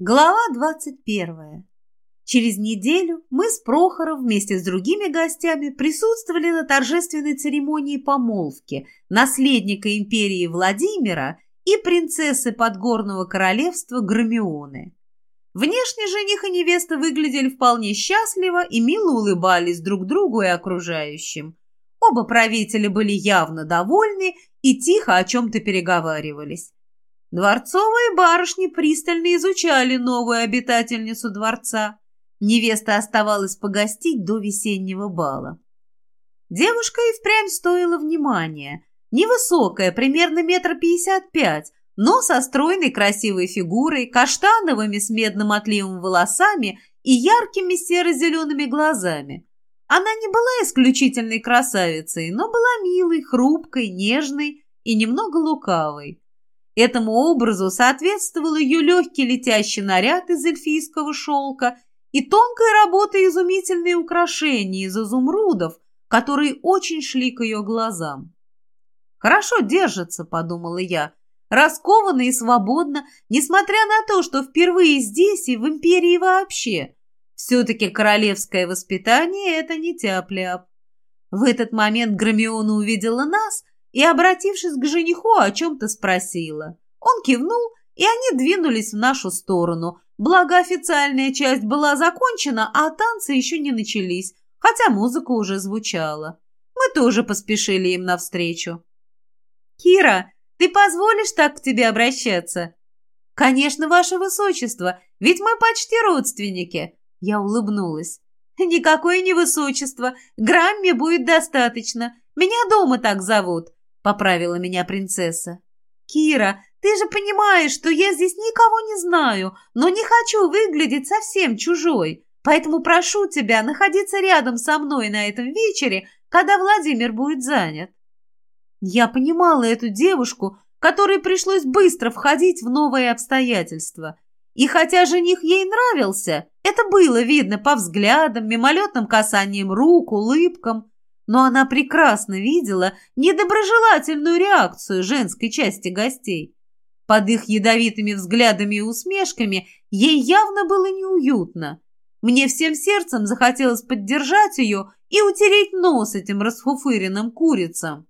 Глава 21. Через неделю мы с Прохором вместе с другими гостями присутствовали на торжественной церемонии помолвки наследника империи Владимира и принцессы Подгорного королевства Громионы. Внешне жених и невеста выглядели вполне счастливо и мило улыбались друг другу и окружающим. Оба правителя были явно довольны и тихо о чем-то переговаривались. Дворцовые барышни пристально изучали новую обитательницу дворца. Невеста оставалась погостить до весеннего бала. Девушка и впрямь стоила внимания. Невысокая, примерно метр пятьдесят пять, но со стройной красивой фигурой, каштановыми с медным отливом волосами и яркими серо-зелеными глазами. Она не была исключительной красавицей, но была милой, хрупкой, нежной и немного лукавой. Этому образу соответствовал ее легкий летящий наряд из эльфийского шелка и тонкая работа изумительные украшения из изумрудов, которые очень шли к ее глазам. «Хорошо держится», — подумала я, раскованно и свободно, несмотря на то, что впервые здесь и в империи вообще. Все-таки королевское воспитание — это не тяп-ляп. В этот момент Громиона увидела нас и, обратившись к жениху, о чем-то спросила. Он кивнул, и они двинулись в нашу сторону. Благо, официальная часть была закончена, а танцы еще не начались, хотя музыка уже звучала. Мы тоже поспешили им навстречу. «Кира, ты позволишь так к тебе обращаться?» «Конечно, ваше высочество, ведь мы почти родственники!» Я улыбнулась. «Никакое не высочество, грамме будет достаточно. Меня дома так зовут поправила меня принцесса. «Кира, ты же понимаешь, что я здесь никого не знаю, но не хочу выглядеть совсем чужой, поэтому прошу тебя находиться рядом со мной на этом вечере, когда Владимир будет занят». Я понимала эту девушку, которой пришлось быстро входить в новые обстоятельства. И хотя жених ей нравился, это было видно по взглядам, мимолетным касаниям рук, улыбкам, но она прекрасно видела недоброжелательную реакцию женской части гостей. Под их ядовитыми взглядами и усмешками ей явно было неуютно. Мне всем сердцем захотелось поддержать ее и утереть нос этим расфуфыренным курицам.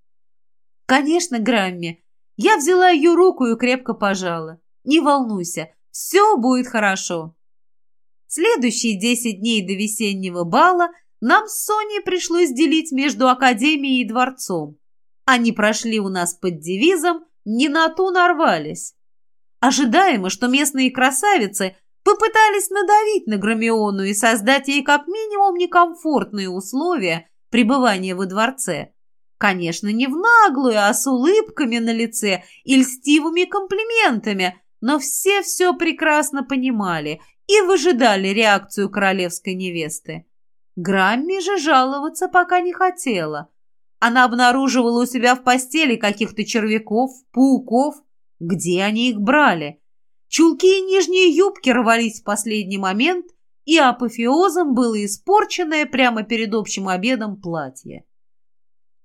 Конечно, Грамми. Я взяла ее руку и крепко пожала. Не волнуйся, все будет хорошо. Следующие десять дней до весеннего бала – нам с Соней пришлось делить между академией и дворцом. Они прошли у нас под девизом «Не на ту нарвались». Ожидаемо, что местные красавицы попытались надавить на Громиону и создать ей как минимум некомфортные условия пребывания во дворце. Конечно, не в наглую, а с улыбками на лице и льстивыми комплиментами, но все все прекрасно понимали и выжидали реакцию королевской невесты. Грамми же жаловаться пока не хотела. Она обнаруживала у себя в постели каких-то червяков, пауков. Где они их брали? Чулки и нижние юбки рвались в последний момент, и апофеозом было испорченное прямо перед общим обедом платье.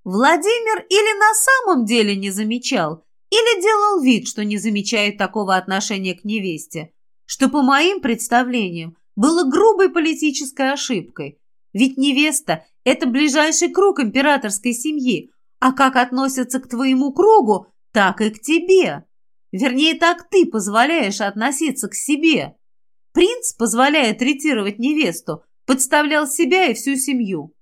Владимир или на самом деле не замечал, или делал вид, что не замечает такого отношения к невесте, что, по моим представлениям, было грубой политической ошибкой – ведь невеста – это ближайший круг императорской семьи, а как относятся к твоему кругу, так и к тебе. Вернее, так ты позволяешь относиться к себе. Принц, позволяя третировать невесту, подставлял себя и всю семью.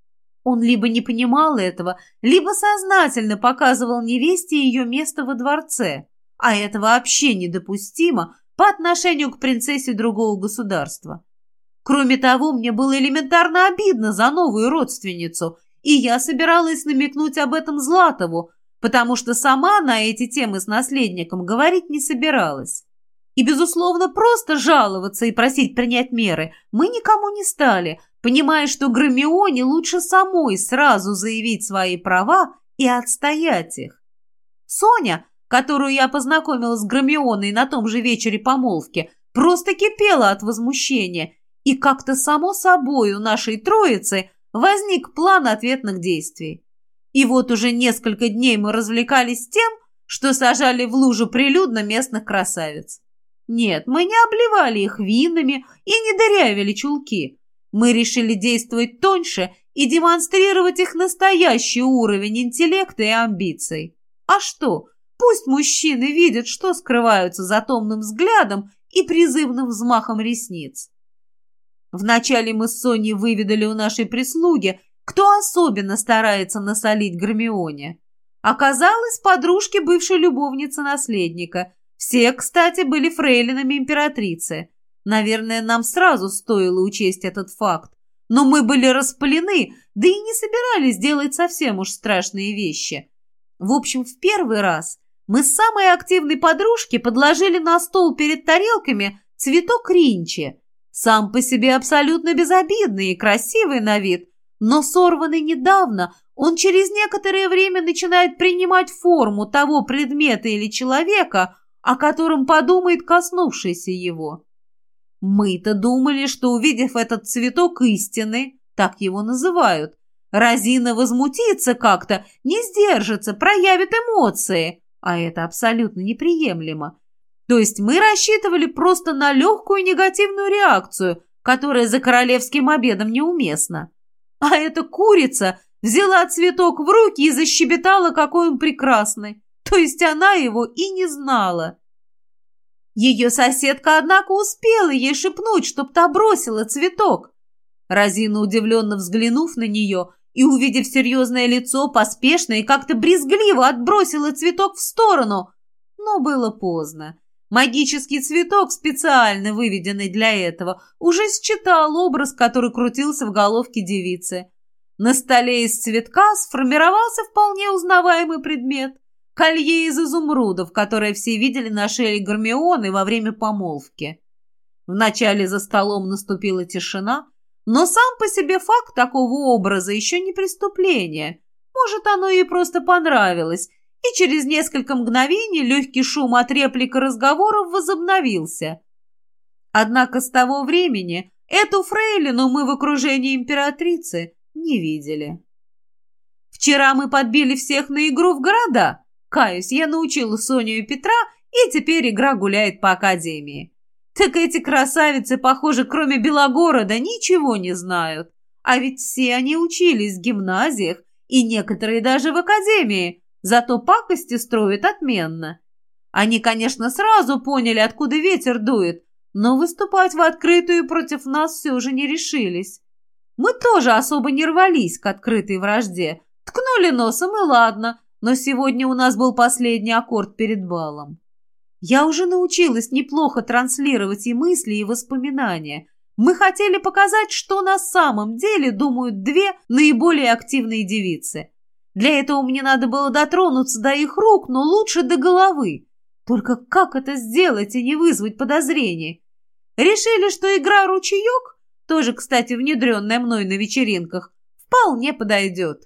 Он либо не понимал этого, либо сознательно показывал невесте ее место во дворце, а это вообще недопустимо по отношению к принцессе другого государства. Кроме того, мне было элементарно обидно за новую родственницу, и я собиралась намекнуть об этом Златову, потому что сама на эти темы с наследником говорить не собиралась. И, безусловно, просто жаловаться и просить принять меры мы никому не стали, понимая, что Громионе лучше самой сразу заявить свои права и отстоять их. Соня, которую я познакомила с Громионой на том же вечере помолвки, просто кипела от возмущения – и как-то само собой у нашей троицы возник план ответных действий. И вот уже несколько дней мы развлекались тем, что сажали в лужу прилюдно местных красавиц. Нет, мы не обливали их винами и не дырявили чулки. Мы решили действовать тоньше и демонстрировать их настоящий уровень интеллекта и амбиций. А что? Пусть мужчины видят, что скрываются за томным взглядом и призывным взмахом ресниц. Вначале мы с Соней выведали у нашей прислуги, кто особенно старается насолить Гермионе. Оказалось, подружки бывшей любовницы наследника. Все, кстати, были фрейлинами императрицы. Наверное, нам сразу стоило учесть этот факт. Но мы были распылены, да и не собирались делать совсем уж страшные вещи. В общем, в первый раз мы с самой активной подружки подложили на стол перед тарелками цветок ринчи. Сам по себе абсолютно безобидный и красивый на вид, но сорванный недавно, он через некоторое время начинает принимать форму того предмета или человека, о котором подумает коснувшийся его. Мы-то думали, что, увидев этот цветок истины, так его называют, Розина возмутится как-то, не сдержится, проявит эмоции, а это абсолютно неприемлемо. То есть мы рассчитывали просто на легкую негативную реакцию, которая за королевским обедом неуместна. А эта курица взяла цветок в руки и защебетала, какой он прекрасный. То есть она его и не знала. Ее соседка, однако, успела ей шепнуть, чтоб та бросила цветок. Розина, удивленно взглянув на нее и увидев серьезное лицо, поспешно и как-то брезгливо отбросила цветок в сторону. Но было поздно. Магический цветок, специально выведенный для этого, уже считал образ, который крутился в головке девицы. На столе из цветка сформировался вполне узнаваемый предмет – колье из изумрудов, которое все видели на шее Гармионы во время помолвки. Вначале за столом наступила тишина, но сам по себе факт такого образа еще не преступление. Может, оно ей просто понравилось – и через несколько мгновений легкий шум от реплик разговоров возобновился. Однако с того времени эту фрейлину мы в окружении императрицы не видели. Вчера мы подбили всех на игру в города. Каюсь, я научила Соню и Петра, и теперь игра гуляет по академии. Так эти красавицы, похоже, кроме Белогорода, ничего не знают. А ведь все они учились в гимназиях, и некоторые даже в академии, Зато пакости строят отменно. Они, конечно, сразу поняли, откуда ветер дует, но выступать в открытую против нас все же не решились. Мы тоже особо не рвались к открытой вражде. Ткнули носом и ладно, но сегодня у нас был последний аккорд перед балом. Я уже научилась неплохо транслировать и мысли, и воспоминания. Мы хотели показать, что на самом деле думают две наиболее активные девицы. Для этого мне надо было дотронуться до их рук, но лучше до головы. Только как это сделать и не вызвать подозрений? Решили, что игра «Ручеек», тоже, кстати, внедренная мной на вечеринках, вполне подойдет.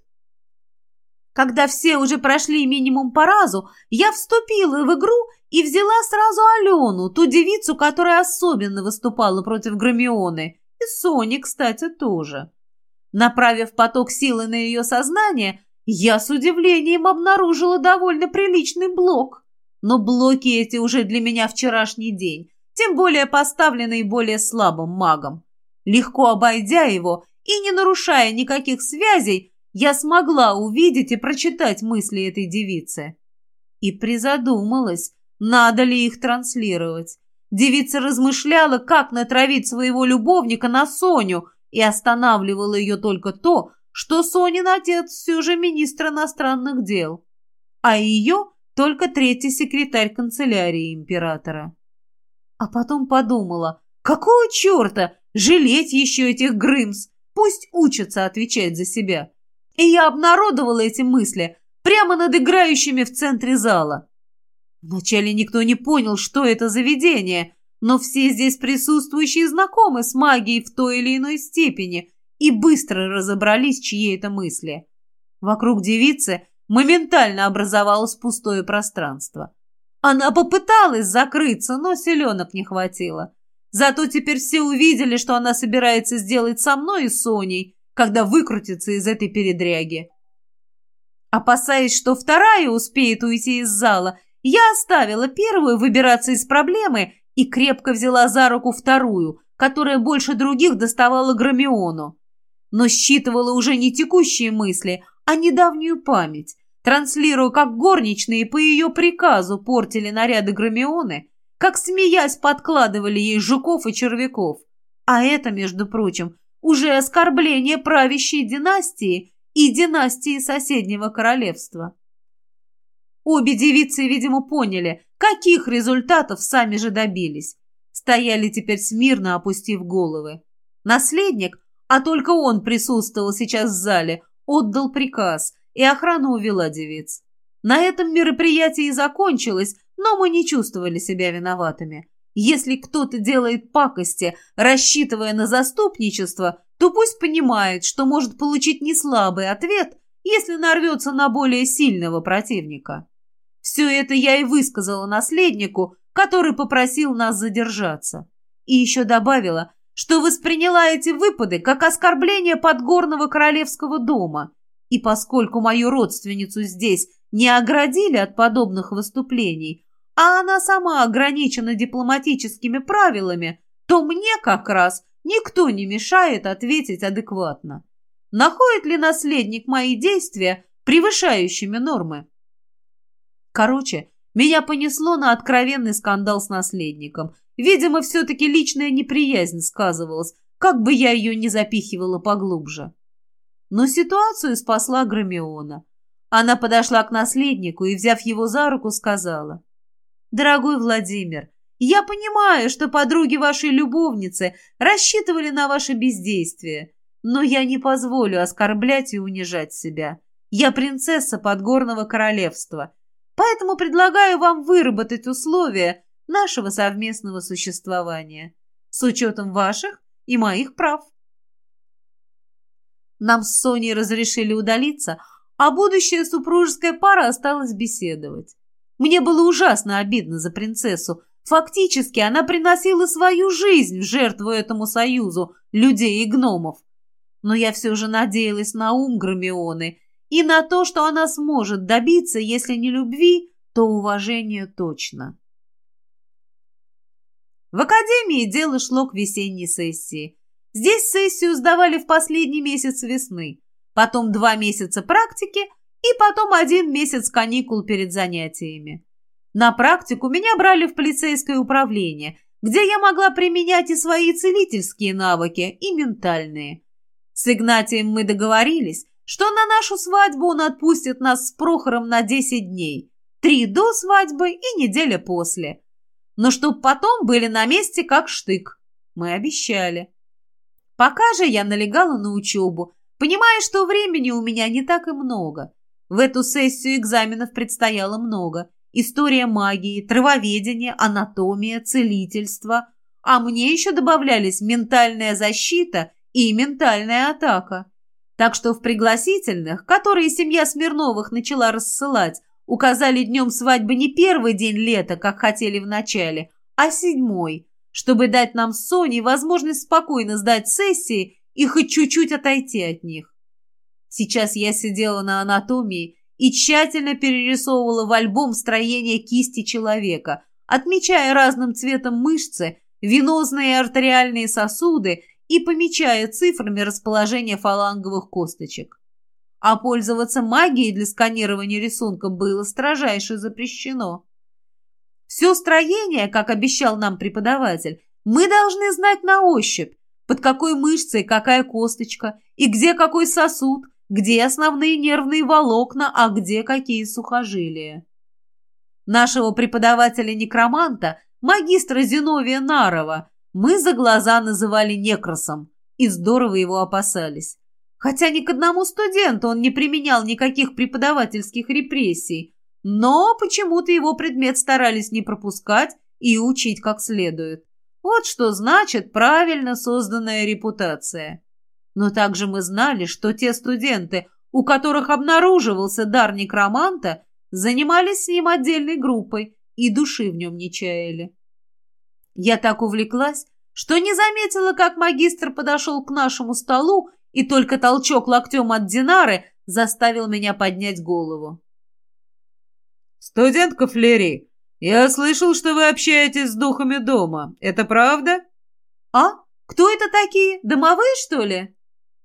Когда все уже прошли минимум по разу, я вступила в игру и взяла сразу Алену, ту девицу, которая особенно выступала против Громионы, и Сони, кстати, тоже. Направив поток силы на ее сознание, я с удивлением обнаружила довольно приличный блок. Но блоки эти уже для меня вчерашний день, тем более поставленный более слабым магом. Легко обойдя его и не нарушая никаких связей, я смогла увидеть и прочитать мысли этой девицы. И призадумалась, надо ли их транслировать. Девица размышляла, как натравить своего любовника на Соню, и останавливало ее только то, что Сонин отец все же министр иностранных дел, а ее только третий секретарь канцелярии императора. А потом подумала, какого черта жалеть еще этих Грымс, пусть учатся отвечать за себя. И я обнародовала эти мысли прямо над играющими в центре зала. Вначале никто не понял, что это заведение, но все здесь присутствующие знакомы с магией в той или иной степени – и быстро разобрались, чьи это мысли. Вокруг девицы моментально образовалось пустое пространство. Она попыталась закрыться, но селенок не хватило. Зато теперь все увидели, что она собирается сделать со мной и Соней, когда выкрутится из этой передряги. Опасаясь, что вторая успеет уйти из зала, я оставила первую выбираться из проблемы и крепко взяла за руку вторую, которая больше других доставала Громиону. Но считывала уже не текущие мысли, а недавнюю память, транслируя, как горничные по ее приказу портили наряды Громионы, как, смеясь, подкладывали ей жуков и червяков. А это, между прочим, уже оскорбление правящей династии и династии соседнего королевства. Обе девицы, видимо, поняли, каких результатов сами же добились. Стояли теперь смирно, опустив головы. Наследник, а только он присутствовал сейчас в зале, отдал приказ, и охрана увела девиц. На этом мероприятие и закончилось, но мы не чувствовали себя виноватыми. Если кто-то делает пакости, рассчитывая на заступничество, то пусть понимает, что может получить неслабый ответ, если нарвется на более сильного противника. Все это я и высказала наследнику, который попросил нас задержаться. И еще добавила, что восприняла эти выпады как оскорбление подгорного королевского дома. И поскольку мою родственницу здесь не оградили от подобных выступлений, а она сама ограничена дипломатическими правилами, то мне как раз никто не мешает ответить адекватно. Находит ли наследник мои действия превышающими нормы? Короче, меня понесло на откровенный скандал с наследником. Видимо, все-таки личная неприязнь сказывалась, как бы я ее не запихивала поглубже. Но ситуацию спасла Громиона. Она подошла к наследнику и, взяв его за руку, сказала. «Дорогой Владимир, я понимаю, что подруги вашей любовницы рассчитывали на ваше бездействие, но я не позволю оскорблять и унижать себя. Я принцесса Подгорного Королевства» Поэтому предлагаю вам выработать условия нашего совместного существования с учетом ваших и моих прав. Нам с Соней разрешили удалиться, а будущая супружеская пара осталась беседовать. Мне было ужасно обидно за принцессу. Фактически она приносила свою жизнь в жертву этому союзу людей и гномов. Но я все же надеялась на ум Громионы и на то, что она сможет добиться, если не любви, то уважения точно. В академии дело шло к весенней сессии. Здесь сессию сдавали в последний месяц весны, потом два месяца практики и потом один месяц каникул перед занятиями. На практику меня брали в полицейское управление, где я могла применять и свои целительские навыки, и ментальные. С Игнатием мы договорились, что на нашу свадьбу он отпустит нас с Прохором на 10 дней, три до свадьбы и неделя после. Но чтоб потом были на месте как штык. Мы обещали. Пока же я налегала на учебу, понимая, что времени у меня не так и много. В эту сессию экзаменов предстояло много. История магии, травоведение, анатомия, целительство. А мне еще добавлялись ментальная защита и ментальная атака. Так что в пригласительных, которые семья Смирновых начала рассылать, указали днем свадьбы не первый день лета, как хотели вначале, а седьмой, чтобы дать нам с Соней возможность спокойно сдать сессии и хоть чуть-чуть отойти от них. Сейчас я сидела на анатомии и тщательно перерисовывала в альбом строение кисти человека, отмечая разным цветом мышцы, венозные и артериальные сосуды и помечая цифрами расположение фаланговых косточек. А пользоваться магией для сканирования рисунка было строжайше запрещено. Все строение, как обещал нам преподаватель, мы должны знать на ощупь, под какой мышцей какая косточка, и где какой сосуд, где основные нервные волокна, а где какие сухожилия. Нашего преподавателя-некроманта, магистра Зиновия Нарова, мы за глаза называли некросом и здорово его опасались. Хотя ни к одному студенту он не применял никаких преподавательских репрессий, но почему-то его предмет старались не пропускать и учить как следует. Вот что значит правильно созданная репутация. Но также мы знали, что те студенты, у которых обнаруживался дар некроманта, занимались с ним отдельной группой и души в нем не чаяли. Я так увлеклась, что не заметила, как магистр подошел к нашему столу, и только толчок локтем от Динары заставил меня поднять голову. «Студентка Флери, Я слышал, что вы общаетесь с духами дома. Это правда? А? Кто это такие? Домовые, что ли?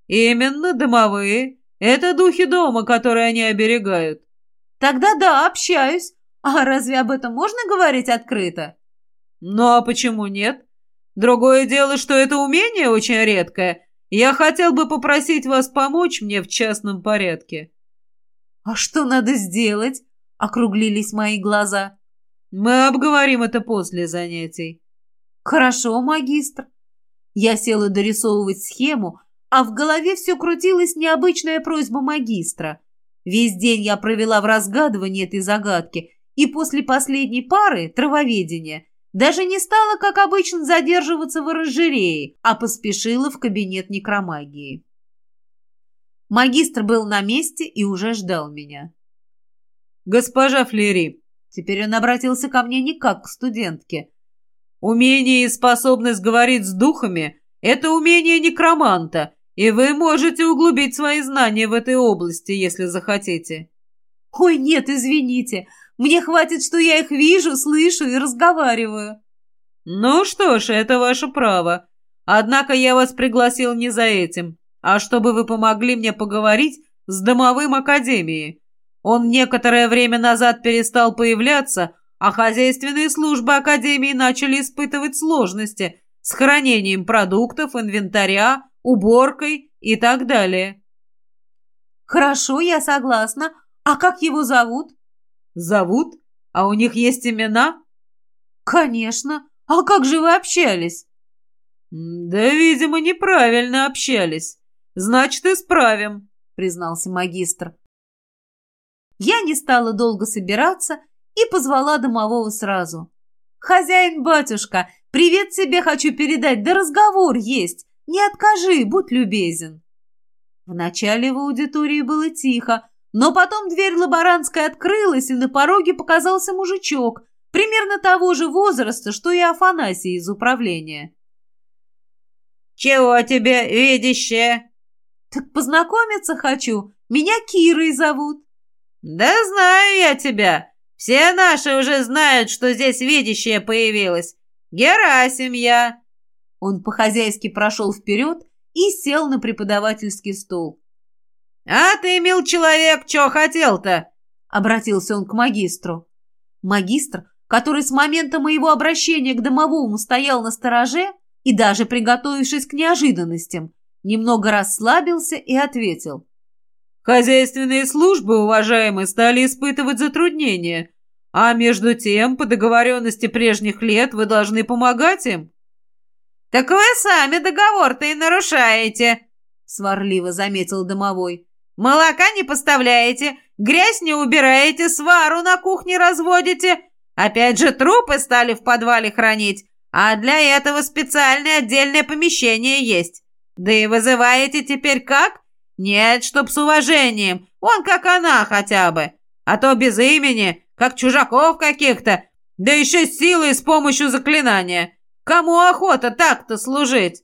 Именно, домовые. Это духи дома, которые они оберегают. Тогда да, общаюсь. А разве об этом можно говорить открыто? Ну а почему нет? Другое дело, что это умение очень редкое. Я хотел бы попросить вас помочь мне в частном порядке. А что надо сделать? Округлились мои глаза. Мы обговорим это после занятий. Хорошо, магистр. Я села дорисовывать схему, а в голове все крутилась необычная просьба магистра. Весь день я провела в разгадывании этой загадки, и после последней пары, травоведения, даже не стала, как обычно, задерживаться в оранжерее, а поспешила в кабинет некромагии. Магистр был на месте и уже ждал меня. «Госпожа Флери», теперь он обратился ко мне не как к студентке, «умение и способность говорить с духами — это умение некроманта, и вы можете углубить свои знания в этой области, если захотите». «Ой, нет, извините, мне хватит, что я их вижу, слышу и разговариваю». «Ну что ж, это ваше право. Однако я вас пригласил не за этим, а чтобы вы помогли мне поговорить с домовым академией. Он некоторое время назад перестал появляться, а хозяйственные службы академии начали испытывать сложности с хранением продуктов, инвентаря, уборкой и так далее». «Хорошо, я согласна. А как его зовут?» Зовут? А у них есть имена? Конечно. А как же вы общались? Да, видимо, неправильно общались. Значит, исправим, признался магистр. Я не стала долго собираться и позвала домового сразу. «Хозяин-батюшка, привет тебе хочу передать, да разговор есть. Не откажи, будь любезен». Вначале в аудитории было тихо, но потом дверь лаборантской открылась, и на пороге показался мужичок, примерно того же возраста, что и Афанасий из управления. «Чего тебе, видящее?» «Так познакомиться хочу. Меня Кирой зовут». «Да знаю я тебя. Все наши уже знают, что здесь видящее появилось. Герасим я». Он по-хозяйски прошел вперед и сел на преподавательский стол. «А ты, мил человек, что хотел-то?» — обратился он к магистру. Магистр, который с момента моего обращения к домовому стоял на стороже и даже приготовившись к неожиданностям, немного расслабился и ответил. «Хозяйственные службы, уважаемые, стали испытывать затруднения, а между тем, по договоренности прежних лет, вы должны помогать им». «Так вы сами договор-то и нарушаете», — сварливо заметил домовой. Молока не поставляете, грязь не убираете, свару на кухне разводите. Опять же трупы стали в подвале хранить, а для этого специальное отдельное помещение есть. Да и вызываете теперь как? Нет, чтоб с уважением, он как она хотя бы. А то без имени, как чужаков каких-то, да еще силой с помощью заклинания. Кому охота так-то служить?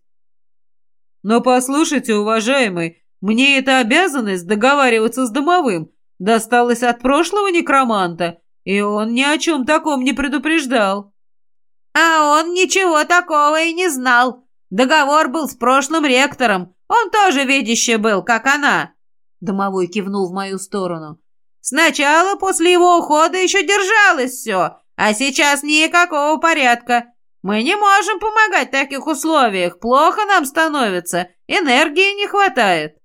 Но послушайте, уважаемый, мне эта обязанность договариваться с домовым досталась от прошлого некроманта, и он ни о чем таком не предупреждал». «А он ничего такого и не знал. Договор был с прошлым ректором. Он тоже видящий был, как она». Домовой кивнул в мою сторону. «Сначала после его ухода еще держалось все, а сейчас никакого порядка. Мы не можем помогать в таких условиях. Плохо нам становится, энергии не хватает».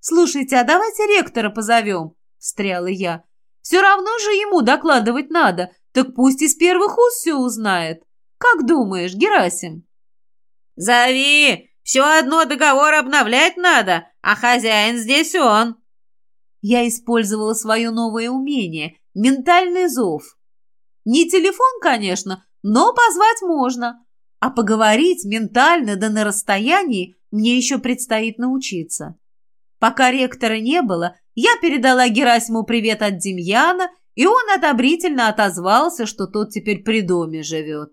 «Слушайте, а давайте ректора позовем», — встряла я. «Все равно же ему докладывать надо, так пусть из первых уст все узнает. Как думаешь, Герасим?» «Зови! Все одно договор обновлять надо, а хозяин здесь он!» Я использовала свое новое умение — ментальный зов. Не телефон, конечно, но позвать можно. А поговорить ментально да на расстоянии мне еще предстоит научиться. Пока ректора не было, я передала Герасиму привет от Демьяна, и он одобрительно отозвался, что тот теперь при доме живет.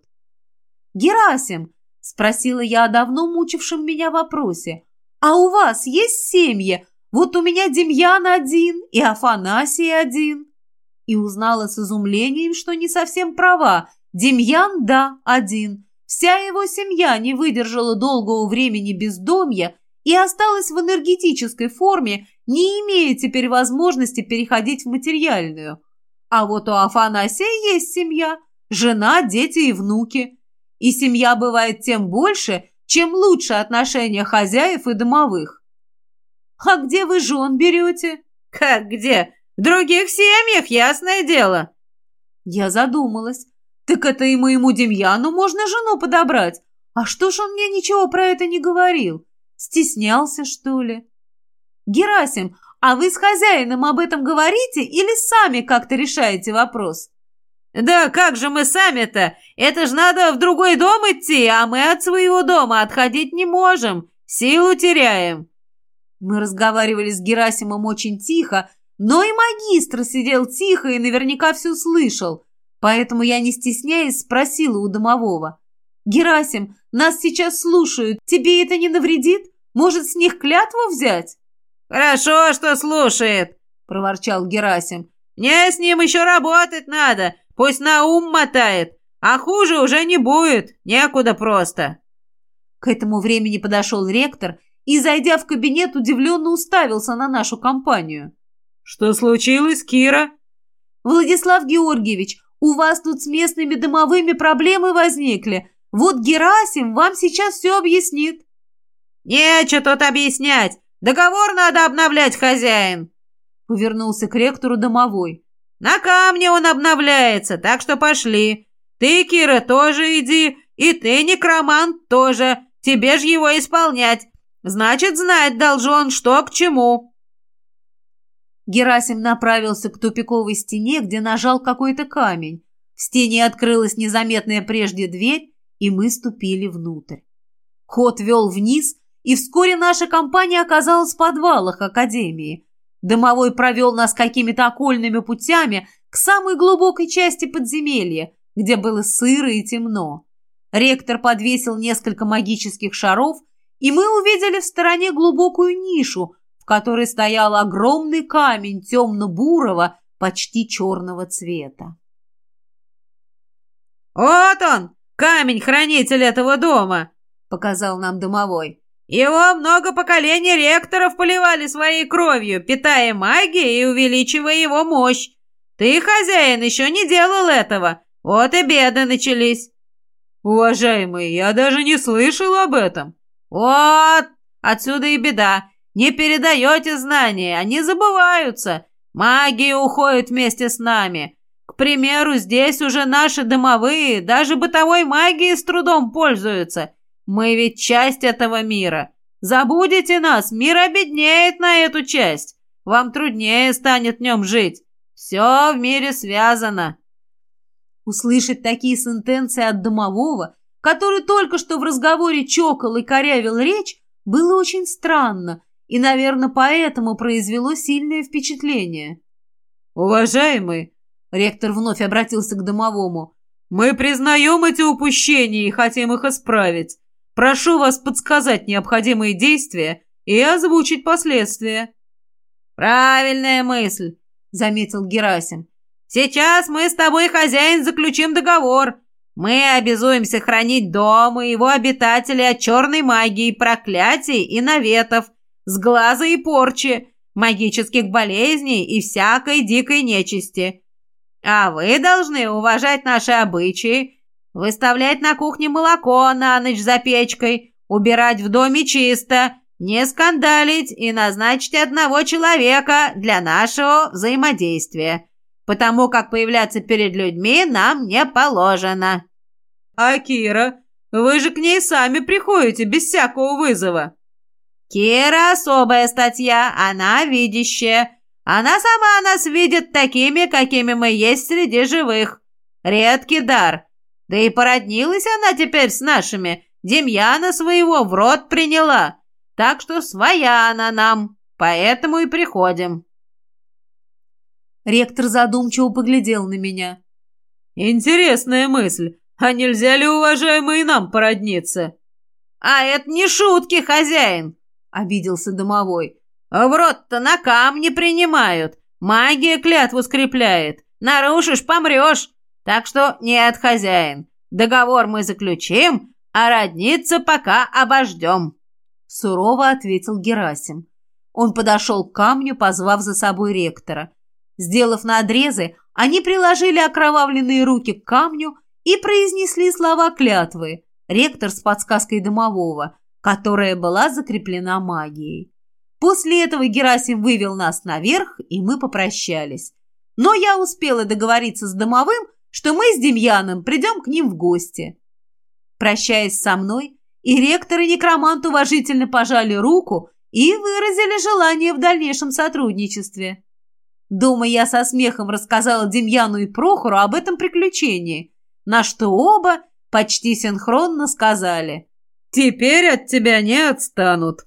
«Герасим», — спросила я о давно мучившем меня вопросе, «а у вас есть семьи? Вот у меня Демьян один и Афанасий один». и узнала с изумлением, что не совсем права. Демьян, да, один. Вся его семья не выдержала долгого времени бездомья и осталась в энергетической форме, не имея теперь возможности переходить в материальную. А вот у Афанасия есть семья, жена, дети и внуки. И семья бывает тем больше, чем лучше отношения хозяев и домовых. «А где вы жен берете?» «Как где? В других семьях, ясное дело». Я задумалась. Так это и моему Демьяну можно жену подобрать. А что ж он мне ничего про это не говорил? Стеснялся, что ли? Герасим, а вы с хозяином об этом говорите или сами как-то решаете вопрос? Да как же мы сами-то? Это ж надо в другой дом идти, а мы от своего дома отходить не можем. Силу теряем. Мы разговаривали с Герасимом очень тихо, но и магистр сидел тихо и наверняка все слышал. Поэтому я, не стесняясь, спросила у домового. «Герасим, нас сейчас слушают. Тебе это не навредит? Может, с них клятву взять?» «Хорошо, что слушает», — проворчал Герасим. «Мне с ним еще работать надо. Пусть на ум мотает. А хуже уже не будет. Некуда просто». К этому времени подошел ректор и, зайдя в кабинет, удивленно уставился на нашу компанию. «Что случилось, Кира?» «Владислав Георгиевич, у вас тут с местными домовыми проблемы возникли. Вот Герасим вам сейчас все объяснит». «Нечего тут объяснять. Договор надо обновлять, хозяин!» Повернулся к ректору домовой. «На камне он обновляется, так что пошли. Ты, Кира, тоже иди, и ты, некромант, тоже. Тебе ж его исполнять. Значит, знать должен, что к чему». Герасим направился к тупиковой стене, где нажал какой-то камень. В стене открылась незаметная прежде дверь, и мы ступили внутрь. Ход вел вниз, и вскоре наша компания оказалась в подвалах Академии. Дымовой провел нас какими-то окольными путями к самой глубокой части подземелья, где было сыро и темно. Ректор подвесил несколько магических шаров – и мы увидели в стороне глубокую нишу, в которой стоял огромный камень темно-бурого, почти черного цвета. «Вот он, камень-хранитель этого дома!» — показал нам домовой. «Его много поколений ректоров поливали своей кровью, питая магией и увеличивая его мощь. Ты, хозяин, еще не делал этого, вот и беды начались». «Уважаемый, я даже не слышал об этом», «Вот! Отсюда и беда. Не передаете знания, они забываются. Магия уходит вместе с нами. К примеру, здесь уже наши домовые даже бытовой магией с трудом пользуются. Мы ведь часть этого мира. Забудете нас, мир обеднеет на эту часть. Вам труднее станет в нем жить. Все в мире связано». Услышать такие сентенции от домового который только что в разговоре чокал и корявил речь, было очень странно и, наверное, поэтому произвело сильное впечатление. «Уважаемый!» — ректор вновь обратился к домовому. «Мы признаем эти упущения и хотим их исправить. Прошу вас подсказать необходимые действия и озвучить последствия». «Правильная мысль», — заметил Герасим. «Сейчас мы с тобой, хозяин, заключим договор, мы обязуемся хранить дом и его обитателей от черной магии, проклятий и наветов, сглаза и порчи, магических болезней и всякой дикой нечисти. А вы должны уважать наши обычаи, выставлять на кухне молоко на ночь за печкой, убирать в доме чисто, не скандалить и назначить одного человека для нашего взаимодействия потому как появляться перед людьми нам не положено». «А Кира? Вы же к ней сами приходите без всякого вызова». «Кира особая статья, она видящая. Она сама нас видит такими, какими мы есть среди живых. Редкий дар. Да и породнилась она теперь с нашими. Демьяна своего в рот приняла. Так что своя она нам, поэтому и приходим». Ректор задумчиво поглядел на меня. «Интересная мысль. А нельзя ли, уважаемые, нам породниться?» «А это не шутки, хозяин!» — обиделся домовой. «В рот-то на камне принимают. Магия клятву скрепляет. Нарушишь, помрешь. Так что нет, хозяин. Договор мы заключим, а родница пока обождем. Сурово ответил Герасим. Он подошел к камню, позвав за собой ректора. Сделав надрезы, они приложили окровавленные руки к камню и произнесли слова клятвы. Ректор с подсказкой домового, которая была закреплена магией. После этого Герасим вывел нас наверх, и мы попрощались. Но я успела договориться с домовым, что мы с Демьяном придем к ним в гости. Прощаясь со мной, и ректор и некромант уважительно пожали руку и выразили желание в дальнейшем сотрудничестве. Дома я со смехом рассказала Демьяну и Прохору об этом приключении, на что оба почти синхронно сказали «Теперь от тебя не отстанут».